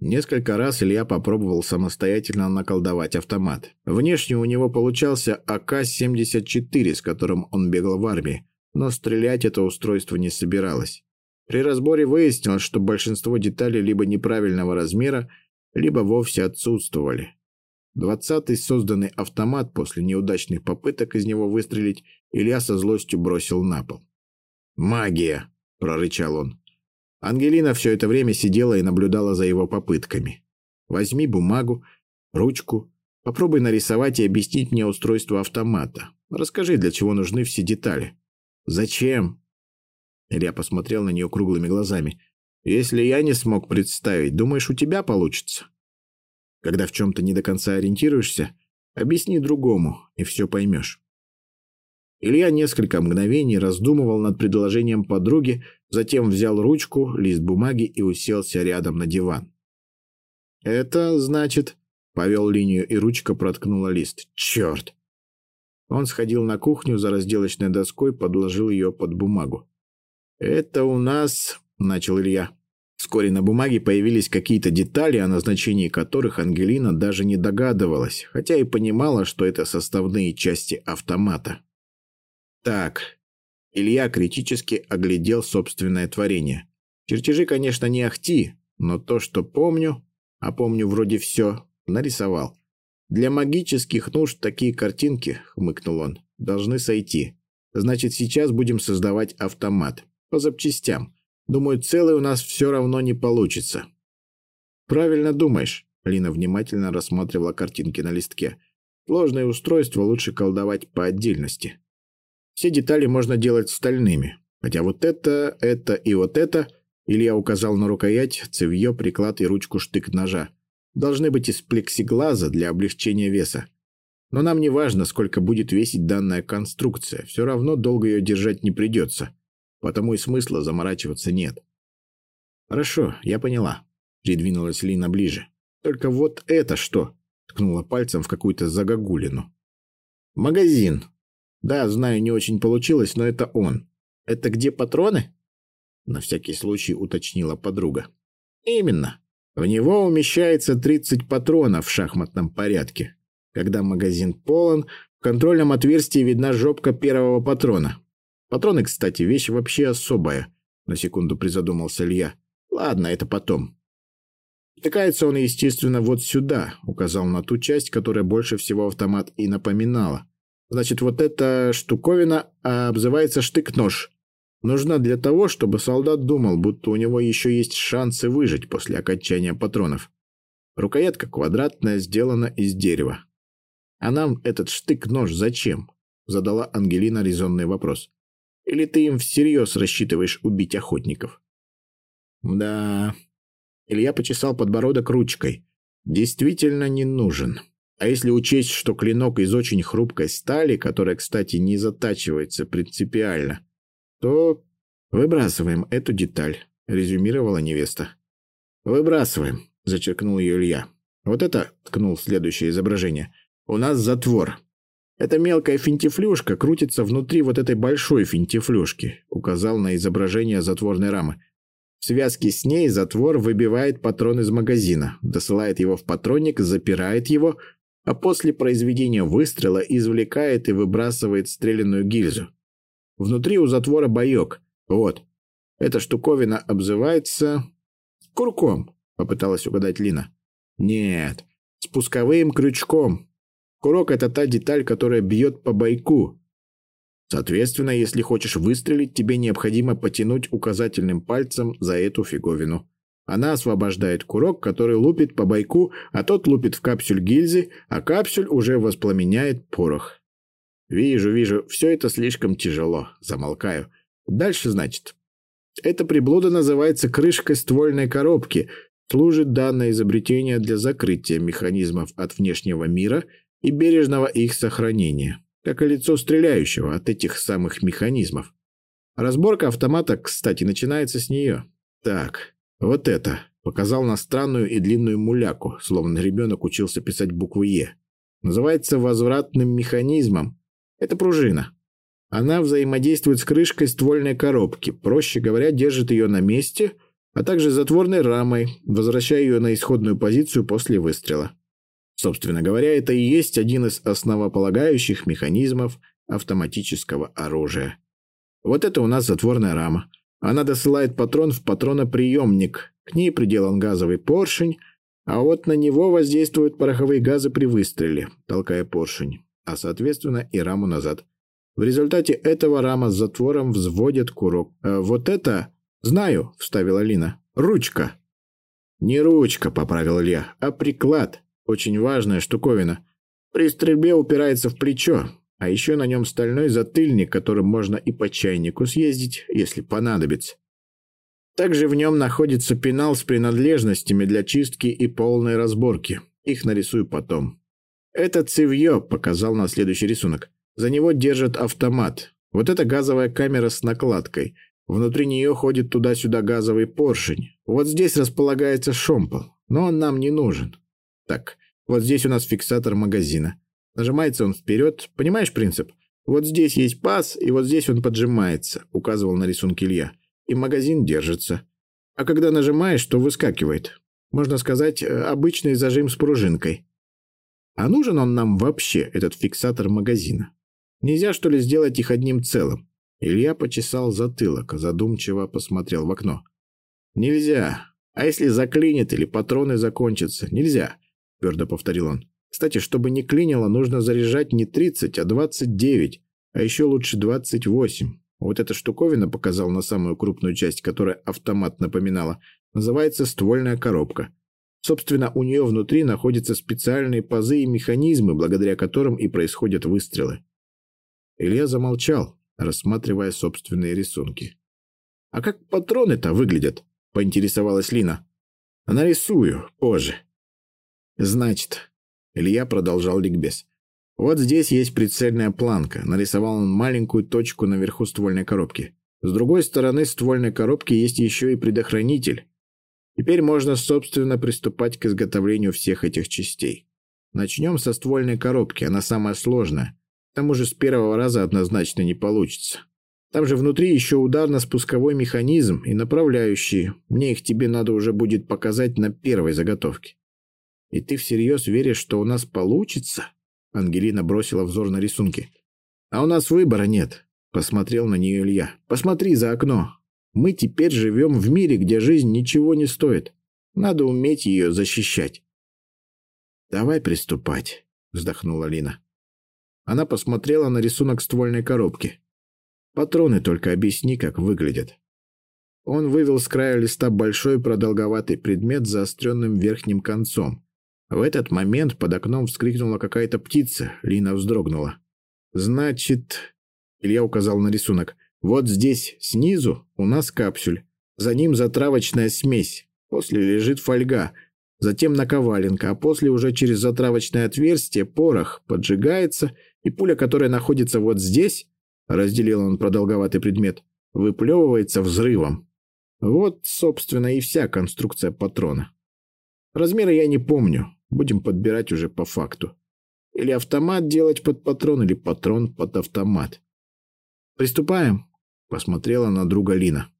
Несколько раз Илья попробовал самостоятельно наколдовать автомат. Внешне у него получался АК-74, с которым он бегал в армии, но стрелять это устройство не собиралось. При разборе выяснилось, что большинство деталей либо неправильного размера, либо вовсе отсутствовали. Двадцатый созданный автомат после неудачных попыток из него выстрелить Илья со злостью бросил на пол. «Магия!» – прорычал он. Ангелина все это время сидела и наблюдала за его попытками. «Возьми бумагу, ручку, попробуй нарисовать и объяснить мне устройство автомата. Расскажи, для чего нужны все детали». «Зачем?» Илья посмотрел на нее круглыми глазами. «Если я не смог представить, думаешь, у тебя получится?» Когда в чем-то не до конца ориентируешься, объясни другому, и все поймешь. Илья несколько мгновений раздумывал над предложением подруги, затем взял ручку, лист бумаги и уселся рядом на диван. «Это значит...» — повел линию, и ручка проткнула лист. «Черт!» Он сходил на кухню за разделочной доской, подложил ее под бумагу. «Это у нас...» — начал Илья. Вскоре на бумаге появились какие-то детали, о назначении которых Ангелина даже не догадывалась, хотя и понимала, что это составные части автомата. Так, Илья критически оглядел собственное творение. Чертежи, конечно, не ахти, но то, что помню, а помню вроде все, нарисовал. Для магических нужд такие картинки, хмыкнул он, должны сойти. Значит, сейчас будем создавать автомат. По запчастям. Думаю, целый у нас все равно не получится. Правильно думаешь. Лина внимательно рассматривала картинки на листке. Сложное устройство лучше колдовать по отдельности. Все детали можно делать стальными. Хотя вот это, это и вот это, Илья указал на рукоять, цевье, приклад и ручку штык ножа, должны быть из плексиглаза для облегчения веса. Но нам не важно, сколько будет весить данная конструкция, все равно долго ее держать не придется, потому и смысла заморачиваться нет. «Хорошо, я поняла», — придвинулась Лина ближе. «Только вот это что?» — ткнула пальцем в какую-то загогулину. «Магазин», да, знаю, не очень получилось, но это он. Это где патроны? На всякий случай уточнила подруга. Именно. В него умещается 30 патронов в шахматном порядке. Когда магазин полон, в контрольном отверстии видна жопка первого патрона. Патроны, кстати, вещь вообще особая. На секунду призадумался Илья. Ладно, это потом. Втыкается он, естественно, вот сюда, указал на ту часть, которая больше всего автомат и напоминала. Значит, вот эта штуковина а, обзывается штык-нож. Нужна для того, чтобы солдат думал, будто у него еще есть шансы выжить после окончания патронов. Рукоятка квадратная, сделана из дерева. «А нам этот штык-нож зачем?» – задала Ангелина резонный вопрос. «Или ты им всерьез рассчитываешь убить охотников?» «Да...» Илья почесал подбородок ручкой. «Действительно не нужен. А если учесть, что клинок из очень хрупкой стали, которая, кстати, не затачивается принципиально, то выбрасываем эту деталь, резюмировала невеста. Выбрасываем, зачеркнул ее Илья. Вот это, ткнул следующее изображение, у нас затвор. Эта мелкая финтифлюшка крутится внутри вот этой большой финтифлюшки, указал на изображение затворной рамы. В связке с ней затвор выбивает патрон из магазина, досылает его в патронник, запирает его, а после произведения выстрела извлекает и выбрасывает стрелянную гильзу. Внутри у затвора боек. Вот. Эта штуковина обзывается... Курком, попыталась угадать Лина. Нет, спусковым крючком. Курок — это та деталь, которая бьет по бойку. Соответственно, если хочешь выстрелить, тебе необходимо потянуть указательным пальцем за эту фиговину. Она освобождает курок, который лупит по бойку, а тот лупит в капсюль гильзы, а капсюль уже воспламеняет порох. Вижу, вижу, все это слишком тяжело. Замолкаю. Дальше, значит. Эта приблуда называется крышкой ствольной коробки. Служит данное изобретение для закрытия механизмов от внешнего мира и бережного их сохранения, как и лицо стреляющего от этих самых механизмов. Разборка автомата, кстати, начинается с нее. Так, «Вот это!» – показал на странную и длинную муляку, словно ребенок учился писать букву «Е». Называется возвратным механизмом. Это пружина. Она взаимодействует с крышкой ствольной коробки, проще говоря, держит ее на месте, а также затворной рамой, возвращая ее на исходную позицию после выстрела. Собственно говоря, это и есть один из основополагающих механизмов автоматического оружия. Вот это у нас затворная рама. Она досылает патрон в патроноприемник. К ней приделан газовый поршень, а вот на него воздействуют пороховые газы при выстреле, толкая поршень, а соответственно и раму назад. В результате этого рама с затвором взводит курок. «Э, «Вот это...» «Знаю», — вставила Лина. «Ручка». «Не ручка», — поправил Илья, — «а приклад. Очень важная штуковина. При стрельбе упирается в плечо, а еще на нем стальной затыльник, которым можно и по чайнику съездить, если понадобится. Также в нем находится пенал с принадлежностями для чистки и полной разборки. Их нарисую потом. Это цевье показал на следующий рисунок. За него держит автомат. Вот это газовая камера с накладкой. Внутри нее ходит туда-сюда газовый поршень. Вот здесь располагается шомпол, но он нам не нужен. Так, вот здесь у нас фиксатор магазина. Нажимается он вперед. Понимаешь принцип? Вот здесь есть паз, и вот здесь он поджимается, указывал на рисунке Илья. И магазин держится. А когда нажимаешь, то выскакивает. Можно сказать, э, обычный зажим с пружинкой. А нужен он нам вообще, этот фиксатор магазина? Нельзя, что ли, сделать их одним целым? Илья почесал затылок, задумчиво посмотрел в окно. Нельзя. А если заклинит или патроны закончатся? Нельзя, твердо повторил он. Кстати, чтобы не клинило, нужно заряжать не 30, а 29, а еще лучше 28. Вот эта штуковина показал на самую крупную часть, которая автомат напоминала, называется ствольная коробка. Собственно, у нее внутри находятся специальные пазы и механизмы, благодаря которым и происходят выстрелы. Илья замолчал, рассматривая собственные рисунки. «А как патроны-то выглядят?» – поинтересовалась Лина. «Нарисую позже». «Значит...» – Илья продолжал ликбез. «Вот здесь есть прицельная планка. Нарисовал он маленькую точку наверху ствольной коробки. С другой стороны ствольной коробки есть еще и предохранитель. Теперь можно, собственно, приступать к изготовлению всех этих частей. Начнем со ствольной коробки, она самая сложная. К тому же с первого раза однозначно не получится. Там же внутри еще ударно-спусковой механизм и направляющие. Мне их тебе надо уже будет показать на первой заготовке. И ты всерьез веришь, что у нас получится? Ангелина бросила взор на рисунки. А у нас выбора нет. Посмотрел на нее Илья. Посмотри за окно. Мы теперь живем в мире, где жизнь ничего не стоит. Надо уметь ее защищать. Давай приступать, вздохнула Лина. Она посмотрела на рисунок ствольной коробки. Патроны только объясни, как выглядят. Он вывел с края листа большой продолговатый предмет с заостренным верхним концом. В этот момент под окном вскрикнула какая-то птица. Лина вздрогнула. «Значит...» Илья указал на рисунок. «Вот здесь, снизу, у нас капсюль. За ним затравочная смесь. После лежит фольга затем наковаленка, а после уже через затравочное отверстие порох поджигается, и пуля, которая находится вот здесь, разделил он продолговатый предмет, выплевывается взрывом. Вот, собственно, и вся конструкция патрона. Размеры я не помню, будем подбирать уже по факту. Или автомат делать под патрон, или патрон под автомат. «Приступаем», — посмотрела на друга Лина.